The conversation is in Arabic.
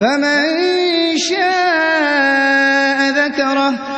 فَمَن شَاءَ ذَكَرَهُ